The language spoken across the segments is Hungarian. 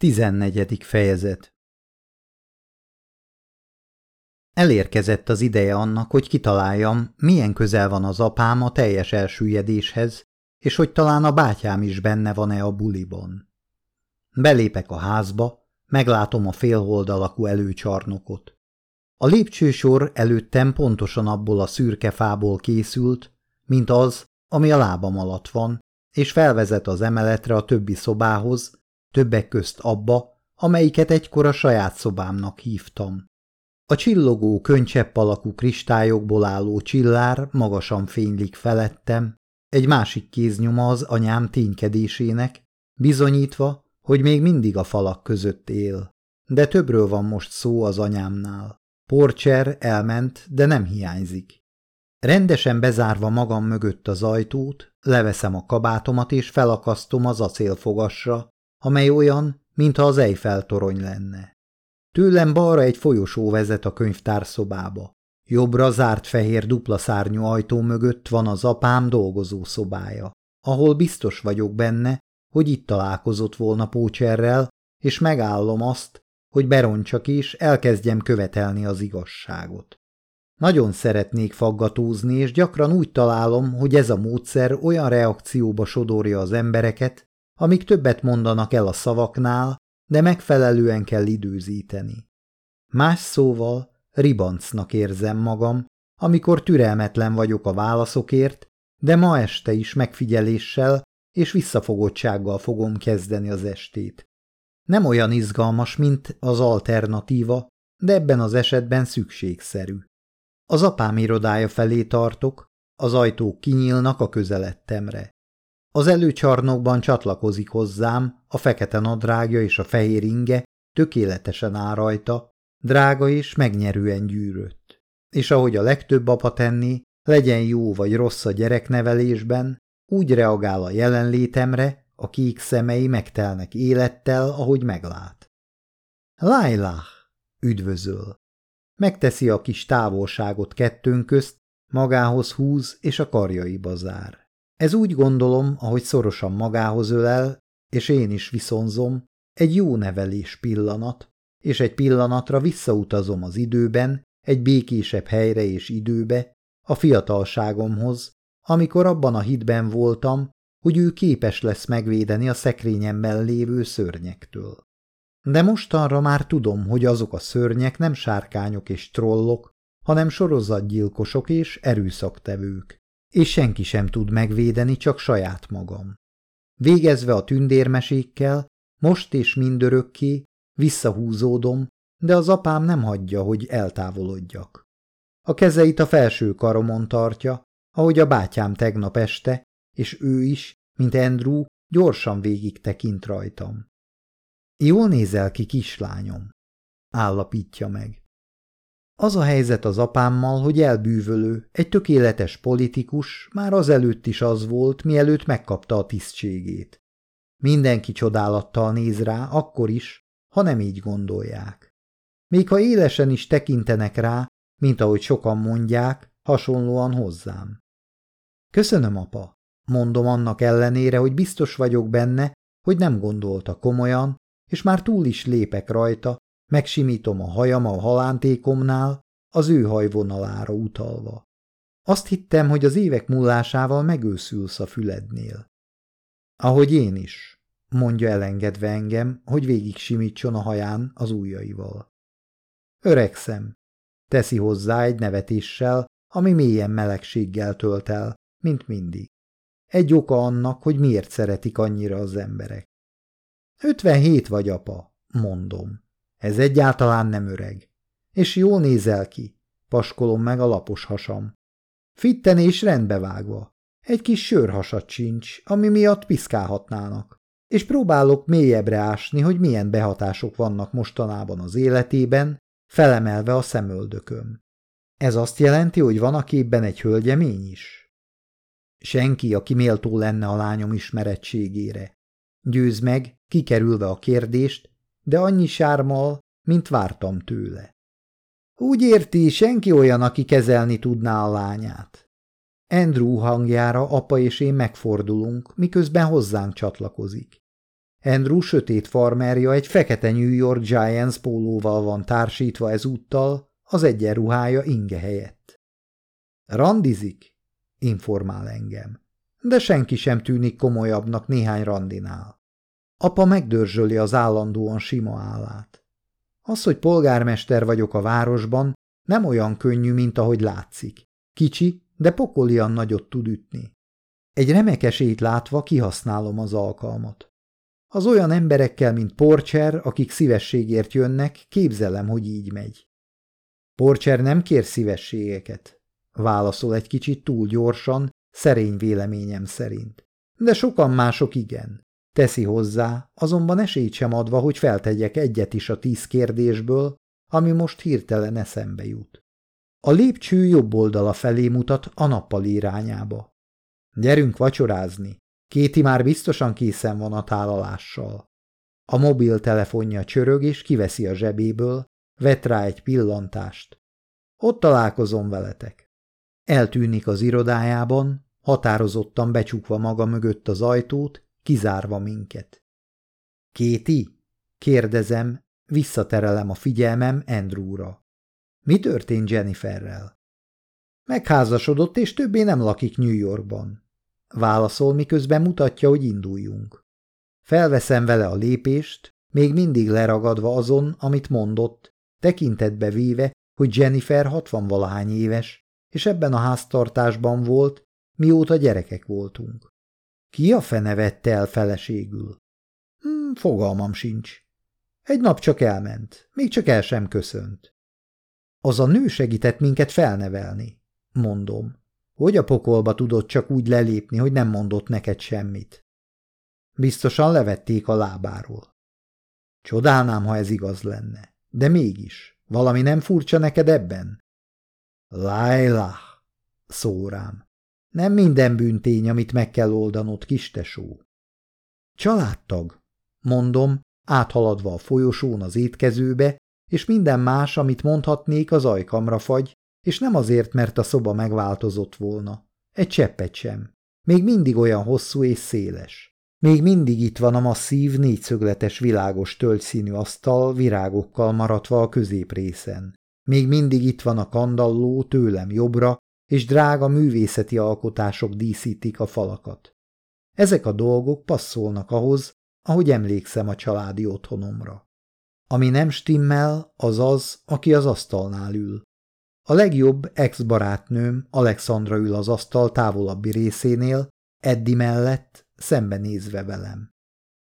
14. fejezet Elérkezett az ideje annak, hogy kitaláljam, milyen közel van az apám a teljes elsüllyedéshez, és hogy talán a bátyám is benne van-e a buliban. Belépek a házba, meglátom a félhold alakú előcsarnokot. A lépcsősor előttem pontosan abból a szürke fából készült, mint az, ami a lábam alatt van, és felvezet az emeletre a többi szobához, többek közt abba, amelyiket egykor a saját szobámnak hívtam. A csillogó, könycsepp alakú kristályokból álló csillár magasan fénylik felettem, egy másik kéznyoma az anyám ténykedésének, bizonyítva, hogy még mindig a falak között él. De többről van most szó az anyámnál. Porcher elment, de nem hiányzik. Rendesen bezárva magam mögött az ajtót, leveszem a kabátomat és felakasztom az acélfogasra, amely olyan, mintha az Eiffel torony lenne. Tőlem balra egy folyosó vezet a könyvtárszobába. Jobbra zárt fehér dupla szárnyú ajtó mögött van az apám dolgozó szobája, ahol biztos vagyok benne, hogy itt találkozott volna Pócserrel, és megállom azt, hogy beroncsak és elkezdjem követelni az igazságot. Nagyon szeretnék faggatózni, és gyakran úgy találom, hogy ez a módszer olyan reakcióba sodorja az embereket, amik többet mondanak el a szavaknál, de megfelelően kell időzíteni. Más szóval ribancnak érzem magam, amikor türelmetlen vagyok a válaszokért, de ma este is megfigyeléssel és visszafogottsággal fogom kezdeni az estét. Nem olyan izgalmas, mint az alternatíva, de ebben az esetben szükségszerű. Az apám irodája felé tartok, az ajtók kinyílnak a közelettemre. Az előcsarnokban csatlakozik hozzám, a fekete nadrágja és a fehér inge tökéletesen áll rajta, drága és megnyerően gyűrött. És ahogy a legtöbb apa tenni, legyen jó vagy rossz a gyereknevelésben, úgy reagál a jelenlétemre, a kék szemei megtelnek élettel, ahogy meglát. Lailah, üdvözöl. Megteszi a kis távolságot kettőnk közt, magához húz és a karjaiba zár. Ez úgy gondolom, ahogy szorosan magához ölel, és én is viszonzom, egy jó nevelés pillanat, és egy pillanatra visszautazom az időben, egy békésebb helyre és időbe, a fiatalságomhoz, amikor abban a hitben voltam, hogy ő képes lesz megvédeni a szekrényemben lévő szörnyektől. De mostanra már tudom, hogy azok a szörnyek nem sárkányok és trollok, hanem sorozatgyilkosok és erőszaktevők és senki sem tud megvédeni, csak saját magam. Végezve a tündérmesékkel, most és mindörökké visszahúzódom, de az apám nem hagyja, hogy eltávolodjak. A kezeit a felső karomon tartja, ahogy a bátyám tegnap este, és ő is, mint Andrew, gyorsan végig tekint rajtam. Jól nézel ki, kislányom, állapítja meg. Az a helyzet az apámmal, hogy elbűvölő, egy tökéletes politikus, már azelőtt is az volt, mielőtt megkapta a tisztségét. Mindenki csodálattal néz rá, akkor is, ha nem így gondolják. Még ha élesen is tekintenek rá, mint ahogy sokan mondják, hasonlóan hozzám. Köszönöm, apa, mondom annak ellenére, hogy biztos vagyok benne, hogy nem gondolta komolyan, és már túl is lépek rajta, Megsimítom a hajam a halántékomnál, az ő hajvonalára utalva. Azt hittem, hogy az évek múlásával megőszülsz a fülednél. Ahogy én is, mondja elengedve engem, hogy végig simítson a haján az ujjaival. Öregszem, teszi hozzá egy nevetéssel, ami mélyen melegséggel tölt el, mint mindig. Egy oka annak, hogy miért szeretik annyira az emberek. Ötvenhét vagy, apa, mondom. Ez egyáltalán nem öreg. És jól nézel ki, paskolom meg a lapos hasam. Fitten és rendbevágva. Egy kis sörhasat sincs, ami miatt piszkálhatnának. És próbálok mélyebbre ásni, hogy milyen behatások vannak mostanában az életében, felemelve a szemöldököm. Ez azt jelenti, hogy van a képben egy hölgyemény is? Senki, aki méltó lenne a lányom ismerettségére. Győz meg, kikerülve a kérdést, de annyi sármal, mint vártam tőle. Úgy érti, senki olyan, aki kezelni tudná a lányát. Andrew hangjára apa és én megfordulunk, miközben hozzánk csatlakozik. Andrew sötét farmerja egy fekete New York Giants pólóval van társítva ezúttal, az egyenruhája inge helyett. Randizik? informál engem. De senki sem tűnik komolyabbnak néhány randinál. Apa megdörzsöli az állandóan sima állát. Az, hogy polgármester vagyok a városban, nem olyan könnyű, mint ahogy látszik. Kicsi, de pokolian nagyot tud ütni. Egy remek esélyt látva kihasználom az alkalmat. Az olyan emberekkel, mint Porcher, akik szívességért jönnek, képzelem, hogy így megy. Porcher nem kér szívességeket, válaszol egy kicsit túl gyorsan, szerény véleményem szerint. De sokan mások igen. Teszi hozzá, azonban esélyt sem adva, hogy feltegyek egyet is a tíz kérdésből, ami most hirtelen eszembe jut. A lépcső jobb oldala felé mutat a nappal irányába. Gyerünk vacsorázni. Kéti már biztosan készen van a tálalással. A mobiltelefonja csörög és kiveszi a zsebéből, vet rá egy pillantást. Ott találkozom veletek. Eltűnik az irodájában, határozottan becsukva maga mögött az ajtót, kizárva minket. Kéti? Kérdezem, visszaterelem a figyelmem Andrewra. Mi történt Jenniferrel? Megházasodott, és többé nem lakik New Yorkban. Válaszol, miközben mutatja, hogy induljunk. Felveszem vele a lépést, még mindig leragadva azon, amit mondott, tekintetbe véve, hogy Jennifer hatvan-valahány éves, és ebben a háztartásban volt, mióta gyerekek voltunk. Ki a fene vette el feleségül? Hmm, fogalmam sincs. Egy nap csak elment, még csak el sem köszönt. Az a nő segített minket felnevelni, mondom. Hogy a pokolba tudott csak úgy lelépni, hogy nem mondott neked semmit? Biztosan levették a lábáról. Csodálnám, ha ez igaz lenne. De mégis, valami nem furcsa neked ebben? Laila, szórám. Nem minden bűntény, amit meg kell oldanod, kistesó. Családtag, mondom, áthaladva a folyosón az étkezőbe, és minden más, amit mondhatnék, az ajkamra fagy, és nem azért, mert a szoba megváltozott volna. Egy cseppet sem. Még mindig olyan hosszú és széles. Még mindig itt van a masszív, négyszögletes, világos tölgyszínű asztal virágokkal maradva a középrészen. Még mindig itt van a kandalló tőlem jobbra, és drága művészeti alkotások díszítik a falakat. Ezek a dolgok passzolnak ahhoz, ahogy emlékszem a családi otthonomra. Ami nem stimmel, az az, aki az asztalnál ül. A legjobb ex-barátnőm Alexandra ül az asztal távolabbi részénél, Eddi mellett, szembenézve velem.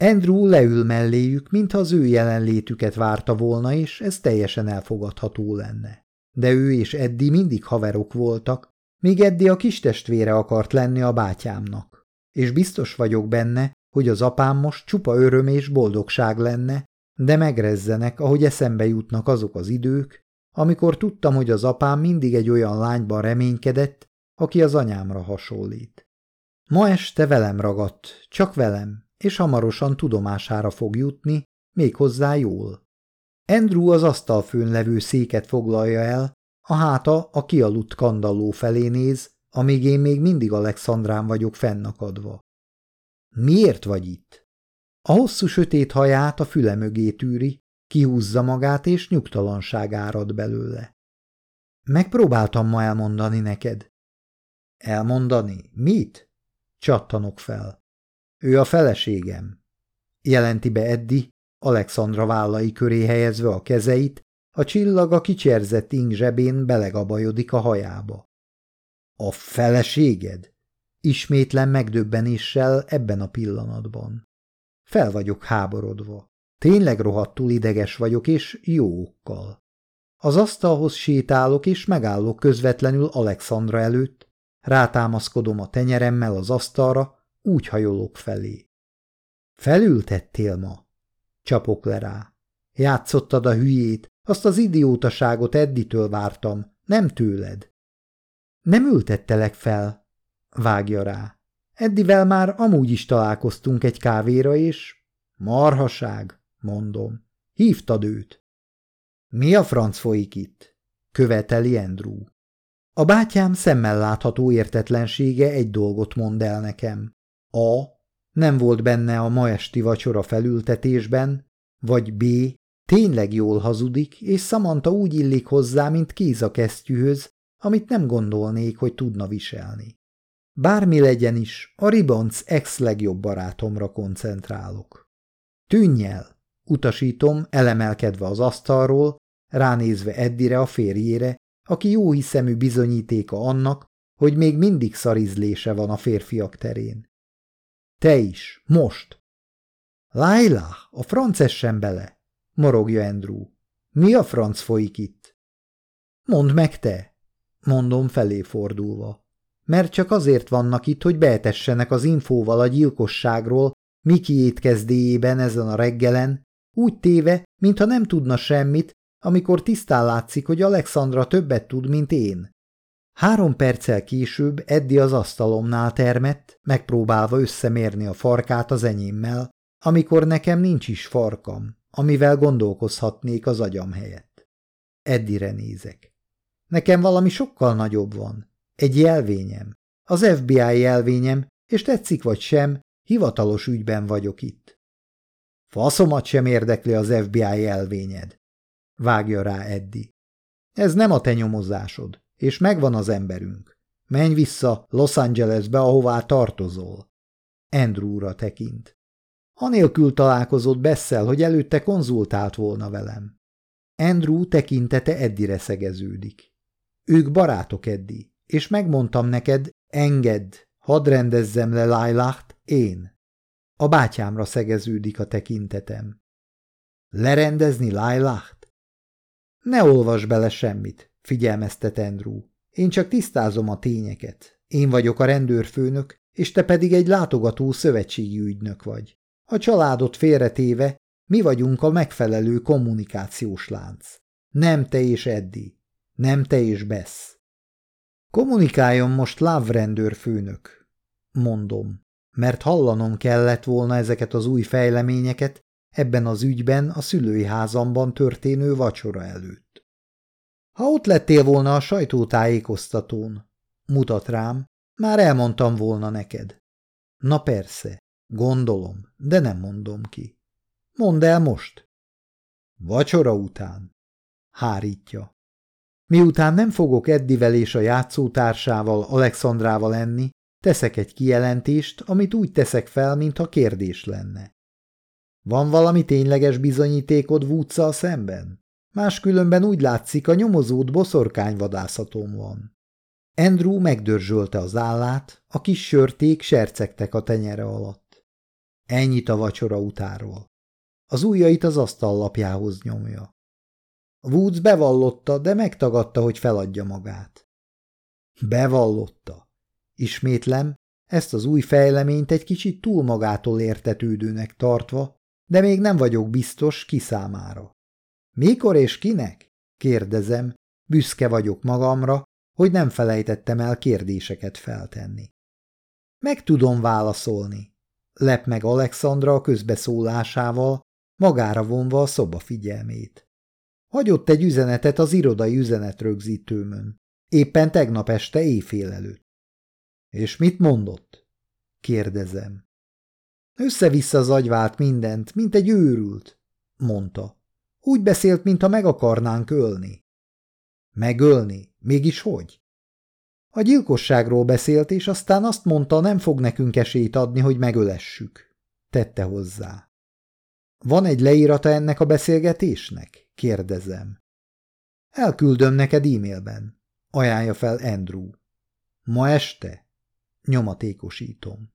Andrew leül melléjük, mintha az ő jelenlétüket várta volna, és ez teljesen elfogadható lenne. De ő és Eddi mindig haverok voltak, míg Eddi a kistestvére akart lenni a bátyámnak. És biztos vagyok benne, hogy az apám most csupa öröm és boldogság lenne, de megrezzenek, ahogy eszembe jutnak azok az idők, amikor tudtam, hogy az apám mindig egy olyan lányban reménykedett, aki az anyámra hasonlít. Ma este velem ragadt, csak velem, és hamarosan tudomására fog jutni, méghozzá jól. Andrew az asztalfőn levő széket foglalja el, a háta a kialudt kandalló felé néz, amíg én még mindig Alexandrán vagyok fennakadva. Miért vagy itt? A hosszú sötét haját a füle mögé tűri, kihúzza magát, és nyugtalanság árad belőle. Megpróbáltam ma elmondani neked. Elmondani? Mit? Csattanok fel. Ő a feleségem. Jelenti be Eddi, Alexandra vállai köré helyezve a kezeit, a csillag a kicserzett ing zsebén belegabajodik a hajába. A feleséged? Ismétlen megdöbbenéssel ebben a pillanatban. Fel vagyok háborodva. Tényleg rohadtul ideges vagyok, és jókkal. Az asztalhoz sétálok, és megállok közvetlenül Alexandra előtt, rátámaszkodom a tenyeremmel az asztalra, úgy hajolok felé. Felültettél ma? Csapok le rá. Játszottad a hülyét, azt az idiótaságot Edditől vártam, nem tőled. Nem ültettelek fel, vágja rá. Eddivel már amúgy is találkoztunk egy kávéra, és... Marhaság, mondom. Hívtad őt. Mi a franc folyik itt? Követeli Andrew. A bátyám szemmel látható értetlensége egy dolgot mond el nekem. A. Nem volt benne a ma esti vacsora felültetésben, vagy B. Tényleg jól hazudik, és Samantha úgy illik hozzá, mint kéz a kesztyűhöz, amit nem gondolnék, hogy tudna viselni. Bármi legyen is, a Ribonc ex legjobb barátomra koncentrálok. Tűnj el! Utasítom, elemelkedve az asztalról, ránézve Eddire a férjére, aki jó hiszemű bizonyítéka annak, hogy még mindig szarizlése van a férfiak terén. Te is, most! Laila, a franc essen bele, morogja Andrew. Mi a franc folyik itt? Mondd meg te, mondom felé fordulva. Mert csak azért vannak itt, hogy beetessenek az infóval a gyilkosságról Miki étkezdéjében ezen a reggelen, úgy téve, mintha nem tudna semmit, amikor tisztán látszik, hogy Alexandra többet tud, mint én. Három perccel később Eddi az asztalomnál termett, megpróbálva összemérni a farkát az enyémmel, amikor nekem nincs is farkam, amivel gondolkozhatnék az agyam helyett. Eddire nézek. Nekem valami sokkal nagyobb van. Egy jelvényem. Az FBI jelvényem, és tetszik vagy sem, hivatalos ügyben vagyok itt. Faszomat sem érdekli az FBI jelvényed. Vágja rá Eddi. Ez nem a te nyomozásod, és megvan az emberünk. Menj vissza Los Angelesbe, ahová tartozol. Andrewra tekint. Anélkül találkozott Bessel, hogy előtte konzultált volna velem. Andrew tekintete Eddire szegeződik. Ők barátok, Eddi, és megmondtam neked, engedd, hadd rendezzem le Lailacht, én. A bátyámra szegeződik a tekintetem. Lerendezni Lailacht? Ne olvas bele semmit, figyelmeztet Andrew. Én csak tisztázom a tényeket. Én vagyok a rendőrfőnök, és te pedig egy látogató szövetségi ügynök vagy. A családot félretéve mi vagyunk a megfelelő kommunikációs lánc. Nem te és Eddi. Nem te és Bess. Kommunikáljon most Láv főnök, mondom, mert hallanom kellett volna ezeket az új fejleményeket ebben az ügyben a szülői házamban történő vacsora előtt. Ha ott lettél volna a sajtótájékoztatón, mutat rám, már elmondtam volna neked. Na persze, gondolom, de nem mondom ki. Mondd el most. Vacsora után. Hárítja. Miután nem fogok Eddivel és a játszótársával, Alexandrával enni, teszek egy kijelentést, amit úgy teszek fel, mintha kérdés lenne. Van valami tényleges bizonyítékod Woods-szal szemben? Máskülönben úgy látszik, a nyomozód boszorkányvadászaton van. Andrew megdörzsölte az állát, a kis sörték sercegtek a tenyere alatt. Ennyit a vacsora utáról. Az ujjait az asztallapjához nyomja. Woods bevallotta, de megtagadta, hogy feladja magát. Bevallotta. Ismétlem, ezt az új fejleményt egy kicsit túl magától értetődőnek tartva, de még nem vagyok biztos ki számára. Mikor és kinek? Kérdezem, büszke vagyok magamra, hogy nem felejtettem el kérdéseket feltenni. Meg tudom válaszolni. Lep meg Alexandra a közbeszólásával, magára vonva a szoba figyelmét. Hagyott egy üzenetet az irodai üzenetrögzítőmön. Éppen tegnap este éjfél előtt. És mit mondott? Kérdezem. Össze-vissza zagyvált mindent, mint egy őrült, mondta. Úgy beszélt, mintha meg akarnánk ölni. Megölni? Mégis hogy? A gyilkosságról beszélt, és aztán azt mondta, nem fog nekünk esélyt adni, hogy megölessük. Tette hozzá. Van egy leírata ennek a beszélgetésnek? Kérdezem. Elküldöm neked e-mailben. Ajánlja fel Andrew. Ma este? Nyomatékosítom.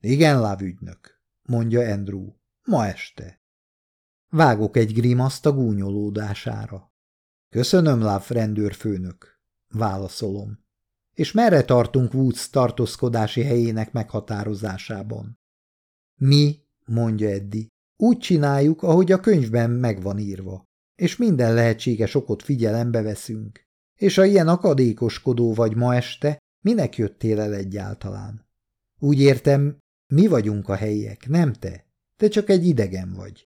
Igen, lávügynök, mondja Andrew. Ma este. Vágok egy grimaszt a gúnyolódására. Köszönöm, láv rendőrfőnök, válaszolom. És merre tartunk Woods tartózkodási helyének meghatározásában? Mi, mondja Eddi, úgy csináljuk, ahogy a könyvben megvan írva és minden lehetséges okot figyelembe veszünk. És ha ilyen akadékoskodó vagy ma este, minek jöttél el egyáltalán? Úgy értem, mi vagyunk a helyiek, nem te. Te csak egy idegen vagy.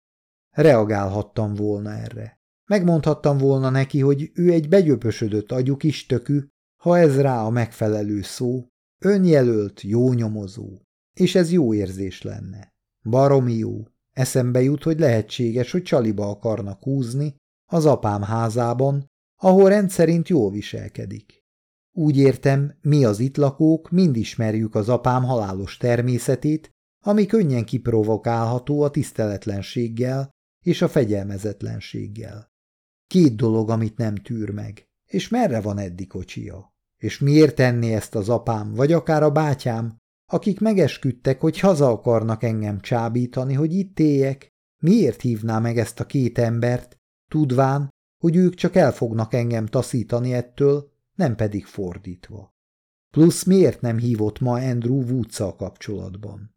Reagálhattam volna erre. Megmondhattam volna neki, hogy ő egy begyöpösödött agyú kis tökű, ha ez rá a megfelelő szó, önjelölt, jó nyomozó. És ez jó érzés lenne. Baromi jó. Eszembe jut, hogy lehetséges, hogy csaliba akarnak húzni az apám házában, ahol rendszerint jól viselkedik. Úgy értem, mi az itt lakók mind ismerjük az apám halálos természetét, ami könnyen kiprovokálható a tiszteletlenséggel és a fegyelmezetlenséggel. Két dolog, amit nem tűr meg. És merre van Eddi kocsia? És miért tenné ezt az apám, vagy akár a bátyám, akik megesküdtek, hogy haza akarnak engem csábítani, hogy itt éljek? Miért hívná meg ezt a két embert, tudván, hogy ők csak el fognak engem taszítani ettől, nem pedig fordítva? Plusz miért nem hívott ma Andrew woods kapcsolatban?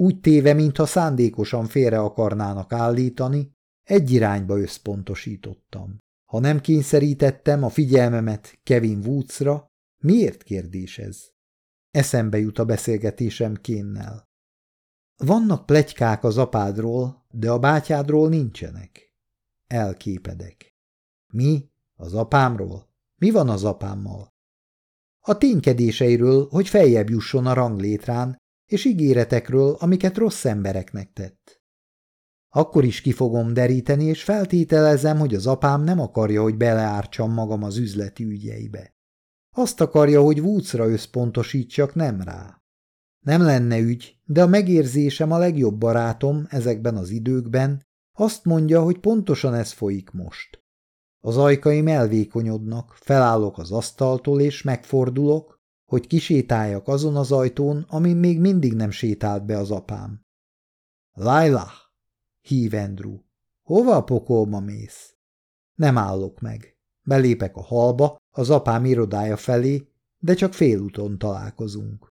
Úgy téve, mintha szándékosan félre akarnának állítani, egy irányba összpontosítottam. Ha nem kényszerítettem a figyelmemet Kevin Woodsra, miért kérdés ez? Eszembe jut a beszélgetésem Kénnel. Vannak plegykák az apádról, de a bátyádról nincsenek. Elképedek. Mi? Az apámról? Mi van az apámmal? A ténykedéseiről, hogy feljebb jusson a ranglétrán, és ígéretekről, amiket rossz embereknek tett. Akkor is ki fogom deríteni, és feltételezem, hogy az apám nem akarja, hogy beleártsam magam az üzleti ügyeibe. Azt akarja, hogy Woodsra összpontosítsak, nem rá. Nem lenne ügy, de a megérzésem a legjobb barátom ezekben az időkben azt mondja, hogy pontosan ez folyik most. Az ajkaim elvékonyodnak, felállok az asztaltól és megfordulok, hogy kisétáljak azon az ajtón, amin még mindig nem sétált be az apám. Lailah! hív Andrew. Hova a pokolma mész? Nem állok meg. Belépek a halba, az apám irodája felé, de csak félúton találkozunk.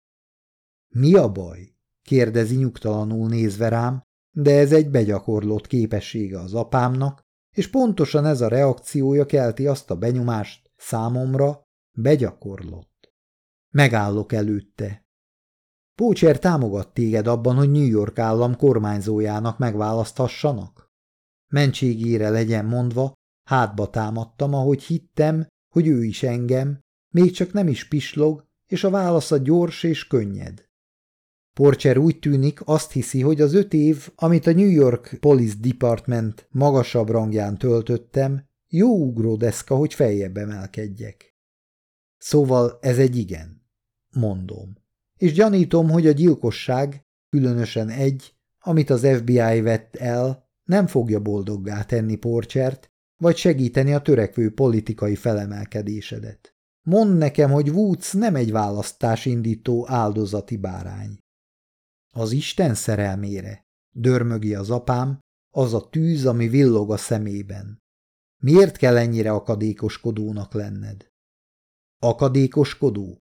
Mi a baj? kérdezi nyugtalanul nézve rám, de ez egy begyakorlott képessége az apámnak, és pontosan ez a reakciója kelti azt a benyomást számomra, begyakorlott. Megállok előtte, Pócser támogat téged abban, hogy New York állam kormányzójának megválaszthassanak? Mentségére legyen mondva, hátba támadtam, ahogy hittem, hogy ő is engem, még csak nem is pislog, és a válasza gyors és könnyed. Porcher úgy tűnik, azt hiszi, hogy az öt év, amit a New York Police Department magasabb rangján töltöttem, jó ugródeszka, hogy feljebb emelkedjek. Szóval ez egy igen, mondom és gyanítom, hogy a gyilkosság, különösen egy, amit az FBI vett el, nem fogja boldoggá tenni Porchert, vagy segíteni a törekvő politikai felemelkedésedet. Mondd nekem, hogy Woods nem egy választásindító áldozati bárány. Az Isten szerelmére, dörmögi az apám, az a tűz, ami villog a szemében. Miért kell ennyire akadékoskodónak lenned? Akadékoskodó?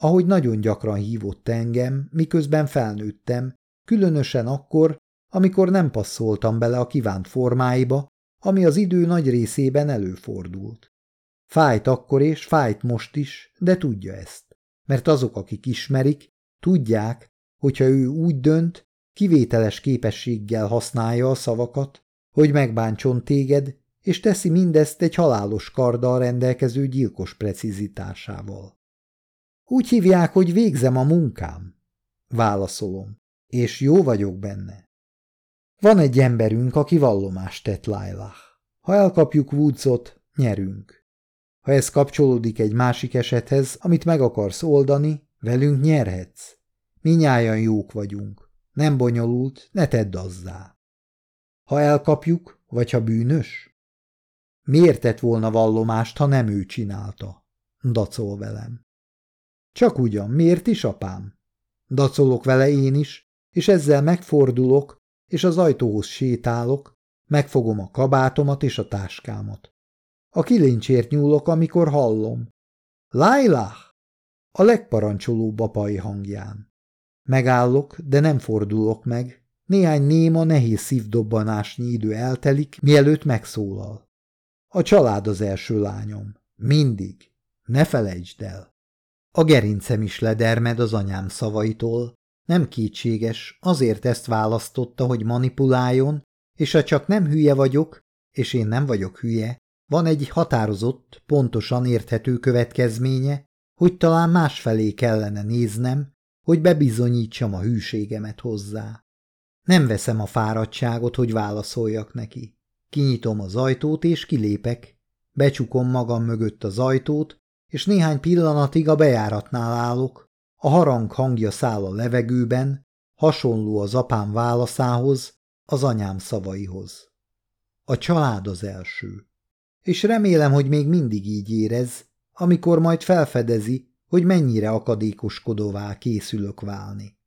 Ahogy nagyon gyakran hívott engem, miközben felnőttem, különösen akkor, amikor nem passzoltam bele a kívánt formáiba, ami az idő nagy részében előfordult. Fájt akkor és fájt most is, de tudja ezt, mert azok, akik ismerik, tudják, hogyha ő úgy dönt, kivételes képességgel használja a szavakat, hogy megbántson téged, és teszi mindezt egy halálos karddal rendelkező gyilkos precizitásával. Úgy hívják, hogy végzem a munkám. Válaszolom, és jó vagyok benne. Van egy emberünk, aki vallomást tett Lailah. Ha elkapjuk Woodsot, nyerünk. Ha ez kapcsolódik egy másik esethez, amit meg akarsz oldani, velünk nyerhetsz. Minnyáján jók vagyunk. Nem bonyolult, ne tedd azzá. Ha elkapjuk, vagy ha bűnös? Miért tett volna vallomást, ha nem ő csinálta? Dacol velem. Csak ugyan, miért is, apám? Dacolok vele én is, és ezzel megfordulok, és az ajtóhoz sétálok, megfogom a kabátomat és a táskámat. A kilincsért nyúlok, amikor hallom. Lailah! A legparancsolóbb apai hangján. Megállok, de nem fordulok meg. Néhány néma, nehéz szívdobbanásnyi idő eltelik, mielőtt megszólal. A család az első lányom. Mindig. Ne felejtsd el. A gerincem is ledermed az anyám szavaitól. Nem kétséges, azért ezt választotta, hogy manipuláljon, és ha csak nem hülye vagyok, és én nem vagyok hülye, van egy határozott, pontosan érthető következménye, hogy talán másfelé kellene néznem, hogy bebizonyítsam a hűségemet hozzá. Nem veszem a fáradtságot, hogy válaszoljak neki. Kinyitom az ajtót és kilépek, becsukom magam mögött az ajtót, és néhány pillanatig a bejáratnál állok, a harang hangja száll a levegőben, hasonló az apám válaszához, az anyám szavaihoz. A család az első. És remélem, hogy még mindig így érez, amikor majd felfedezi, hogy mennyire akadékoskodóvá készülök válni.